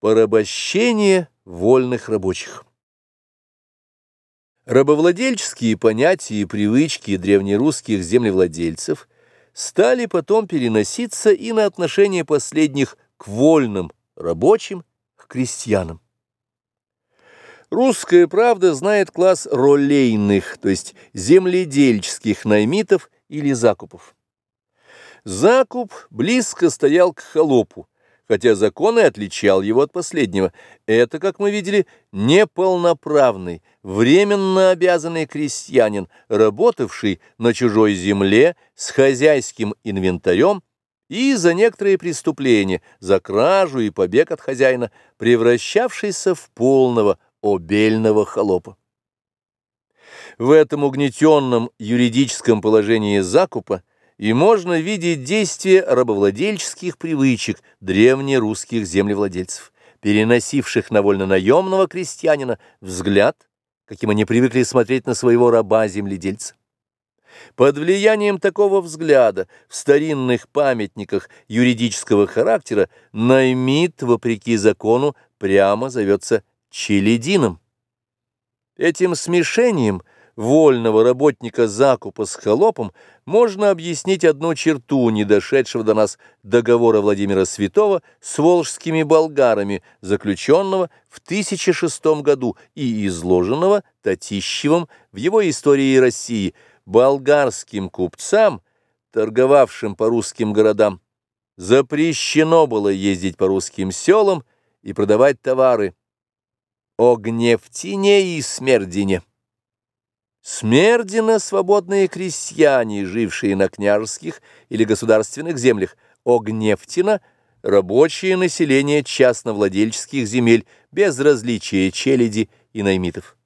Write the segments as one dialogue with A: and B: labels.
A: Порабощение вольных рабочих. Рабовладельческие понятия и привычки древнерусских землевладельцев стали потом переноситься и на отношение последних к вольным рабочим, к крестьянам. Русская правда знает класс ролейных, то есть земледельческих наймитов или закупов. Закуп близко стоял к холопу, хотя закон и отличал его от последнего. Это, как мы видели, неполноправный, временно обязанный крестьянин, работавший на чужой земле с хозяйским инвентарем и за некоторые преступления, за кражу и побег от хозяина, превращавшийся в полного обельного холопа. В этом угнетенном юридическом положении закупа и можно видеть действие рабовладельческих привычек древнерусских землевладельцев, переносивших на вольнонаемного крестьянина взгляд, каким они привыкли смотреть на своего раба-земледельца. Под влиянием такого взгляда в старинных памятниках юридического характера наймит, вопреки закону, прямо зовется челядином. Этим смешением – вольного работника закупа с холопом можно объяснить одну черту не дошедшего до нас договора Владимира Святого с волжскими болгарами, заключенного в 1006 году и изложенного Татищевым в его истории России болгарским купцам, торговавшим по русским городам, запрещено было ездить по русским селам и продавать товары о гневтине и смердине. Смердина свободные крестьяне, жившие на княжеских или государственных землях, Огнефтина – рабочее население частновладельческих земель без различия челяди и наймитов.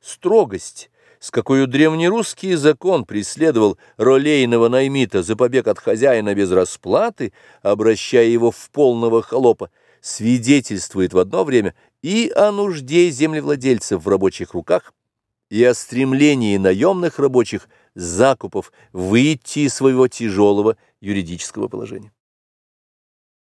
A: Строгость, с какой древнерусский закон преследовал ролейного наймита за побег от хозяина без расплаты, обращая его в полного холопа, свидетельствует в одно время и о нужде землевладельцев в рабочих руках, и о стремлении наемных рабочих закупов выйти из своего тяжелого юридического положения.